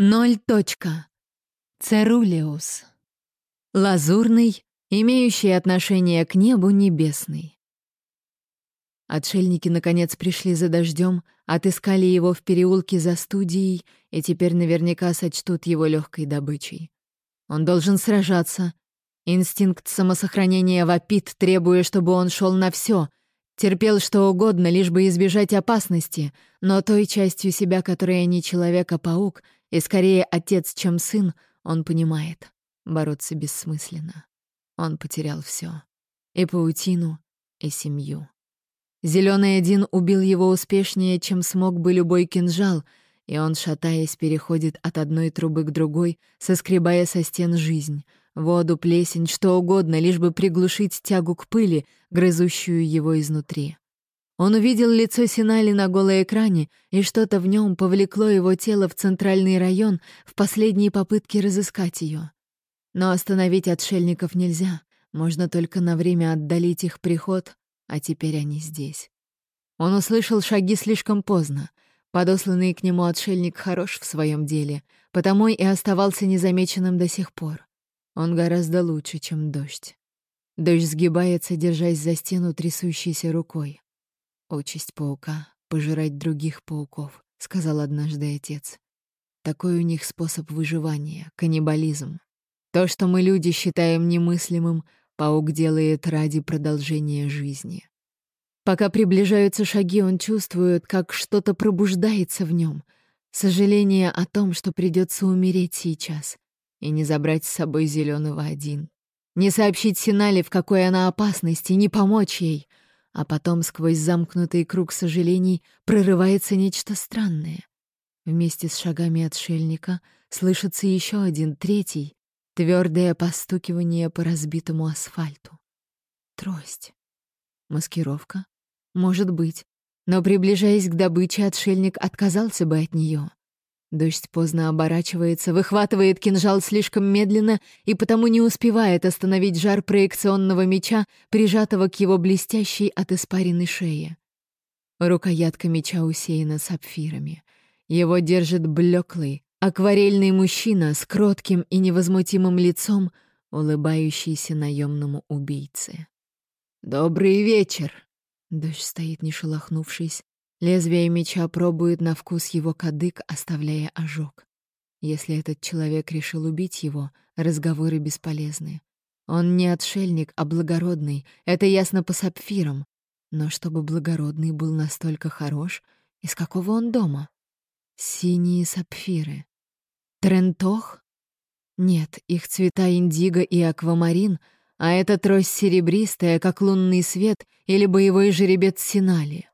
Ноль точка. Церулиус. Лазурный, имеющий отношение к небу небесный. Отшельники, наконец, пришли за дождем, отыскали его в переулке за студией и теперь наверняка сочтут его легкой добычей. Он должен сражаться. Инстинкт самосохранения вопит, требуя, чтобы он шел на все, терпел что угодно, лишь бы избежать опасности, но той частью себя, которая не человек, а паук — и скорее отец, чем сын, он понимает. Бороться бессмысленно. Он потерял все: И паутину, и семью. Зеленый один убил его успешнее, чем смог бы любой кинжал, и он, шатаясь, переходит от одной трубы к другой, соскребая со стен жизнь, воду, плесень, что угодно, лишь бы приглушить тягу к пыли, грызущую его изнутри. Он увидел лицо Синали на голоэкране, и что-то в нем повлекло его тело в центральный район в последней попытке разыскать ее. Но остановить отшельников нельзя, можно только на время отдалить их приход, а теперь они здесь. Он услышал шаги слишком поздно. Подосланный к нему отшельник хорош в своем деле, потому и оставался незамеченным до сих пор. Он гораздо лучше, чем дождь. Дождь сгибается, держась за стену трясущейся рукой. «Участь паука — пожирать других пауков», — сказал однажды отец. «Такой у них способ выживания — каннибализм. То, что мы, люди, считаем немыслимым, паук делает ради продолжения жизни». Пока приближаются шаги, он чувствует, как что-то пробуждается в нем. Сожаление о том, что придется умереть сейчас и не забрать с собой зеленого один. Не сообщить Синале, в какой она опасности, не помочь ей — а потом сквозь замкнутый круг сожалений прорывается нечто странное. Вместе с шагами отшельника слышится еще один, третий, твердое постукивание по разбитому асфальту. Трость. Маскировка? Может быть. Но, приближаясь к добыче, отшельник отказался бы от нее. Дождь поздно оборачивается, выхватывает кинжал слишком медленно и потому не успевает остановить жар проекционного меча, прижатого к его блестящей от испаренной шее. Рукоятка меча усеяна сапфирами. Его держит блеклый, акварельный мужчина с кротким и невозмутимым лицом, улыбающийся наемному убийце. «Добрый вечер!» Дождь стоит, не шелохнувшись, Лезвие меча пробует на вкус его кадык, оставляя ожог. Если этот человек решил убить его, разговоры бесполезны. Он не отшельник, а благородный, это ясно по сапфирам. Но чтобы благородный был настолько хорош, из какого он дома? Синие сапфиры. Трентох? Нет, их цвета индиго и аквамарин, а эта трость серебристая, как лунный свет или боевой жеребец Синали.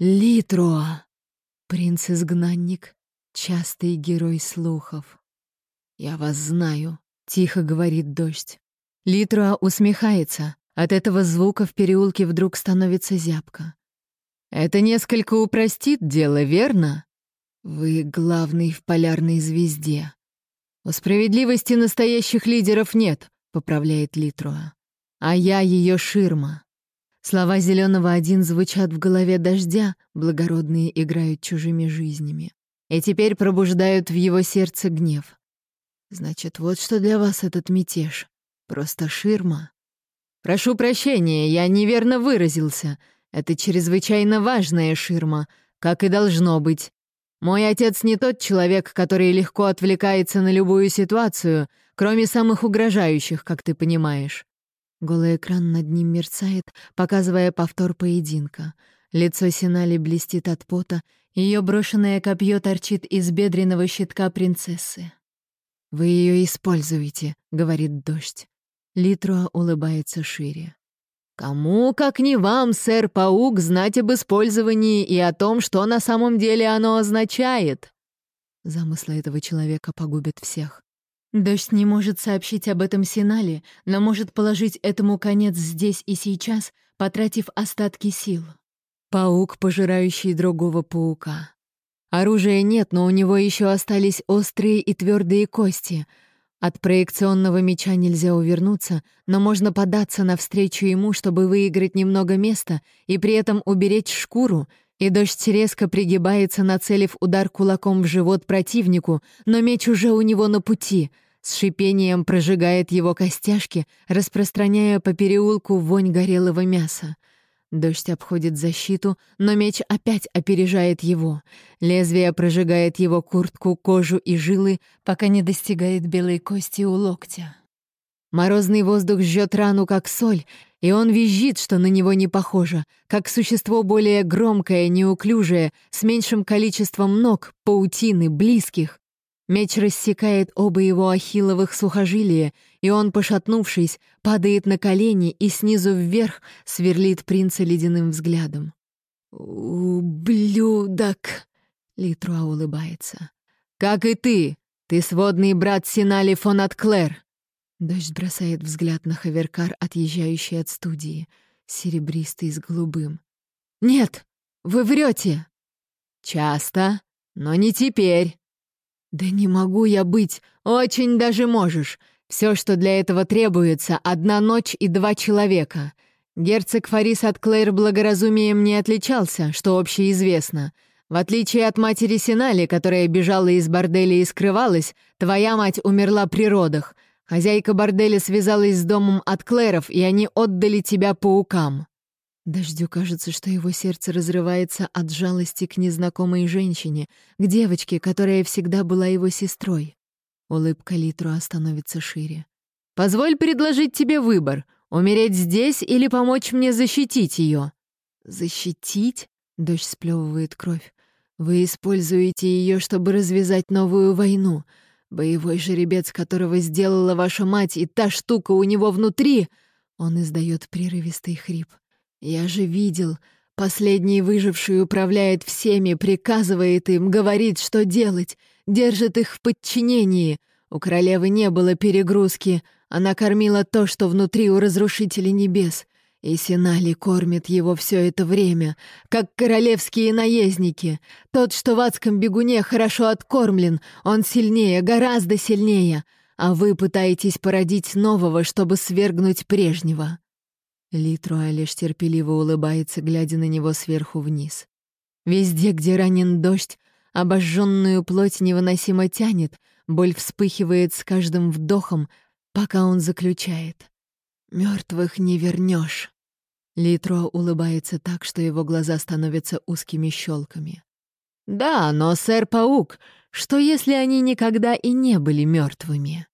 Литроа! Принц-изгнанник, частый герой слухов. «Я вас знаю», — тихо говорит дождь. Литроа усмехается. От этого звука в переулке вдруг становится зябко. «Это несколько упростит дело, верно? Вы главный в полярной звезде. У справедливости настоящих лидеров нет», — поправляет Литроа. «А я ее ширма. Слова зеленого один звучат в голове дождя, благородные играют чужими жизнями. И теперь пробуждают в его сердце гнев. Значит, вот что для вас этот мятеж. Просто ширма. Прошу прощения, я неверно выразился. Это чрезвычайно важная ширма, как и должно быть. Мой отец не тот человек, который легко отвлекается на любую ситуацию, кроме самых угрожающих, как ты понимаешь. Голый экран над ним мерцает, показывая повтор поединка. Лицо Синали блестит от пота, ее брошенное копье торчит из бедренного щитка принцессы. «Вы ее используете», — говорит дождь. Литруа улыбается шире. «Кому, как не вам, сэр Паук, знать об использовании и о том, что на самом деле оно означает?» Замыслы этого человека погубят всех. Дождь не может сообщить об этом Синале, но может положить этому конец здесь и сейчас, потратив остатки сил. Паук, пожирающий другого паука. Оружия нет, но у него еще остались острые и твердые кости. От проекционного меча нельзя увернуться, но можно податься навстречу ему, чтобы выиграть немного места и при этом уберечь шкуру, и дождь резко пригибается, нацелив удар кулаком в живот противнику, но меч уже у него на пути. С шипением прожигает его костяшки, распространяя по переулку вонь горелого мяса. Дождь обходит защиту, но меч опять опережает его. Лезвие прожигает его куртку, кожу и жилы, пока не достигает белой кости у локтя. Морозный воздух жжет рану, как соль, и он визжит, что на него не похоже, как существо более громкое, неуклюжее, с меньшим количеством ног, паутины, близких. Меч рассекает оба его ахилловых сухожилия, и он, пошатнувшись, падает на колени и снизу вверх сверлит принца ледяным взглядом. «Ублюдок!» — Литруа улыбается. «Как и ты! Ты сводный брат Синали фон Атклер!» Дождь бросает взгляд на Хаверкар, отъезжающий от студии, серебристый с голубым. «Нет! Вы врете!» «Часто, но не теперь!» «Да не могу я быть! Очень даже можешь! Все, что для этого требуется, одна ночь и два человека. Герцог Фарис от Клэр благоразумием не отличался, что общеизвестно. В отличие от матери Синали, которая бежала из борделя и скрывалась, твоя мать умерла при родах. Хозяйка борделя связалась с домом от Клэров, и они отдали тебя паукам. Дождю кажется, что его сердце разрывается от жалости к незнакомой женщине, к девочке, которая всегда была его сестрой. Улыбка Литруа становится шире. «Позволь предложить тебе выбор — умереть здесь или помочь мне защитить ее». «Защитить?» — дождь сплевывает кровь. «Вы используете ее, чтобы развязать новую войну. Боевой жеребец, которого сделала ваша мать, и та штука у него внутри...» Он издает прерывистый хрип. «Я же видел. Последний выживший управляет всеми, приказывает им, говорит, что делать, держит их в подчинении. У королевы не было перегрузки. Она кормила то, что внутри у разрушителя небес. И Синали кормит его все это время, как королевские наездники. Тот, что в адском бегуне хорошо откормлен, он сильнее, гораздо сильнее. А вы пытаетесь породить нового, чтобы свергнуть прежнего. Литруа лишь терпеливо улыбается, глядя на него сверху вниз. Везде, где ранен дождь, обожженную плоть невыносимо тянет, боль вспыхивает с каждым вдохом, пока он заключает. «Мертвых не вернешь. Литро улыбается так, что его глаза становятся узкими щелками. «Да, но, сэр Паук, что если они никогда и не были мертвыми?»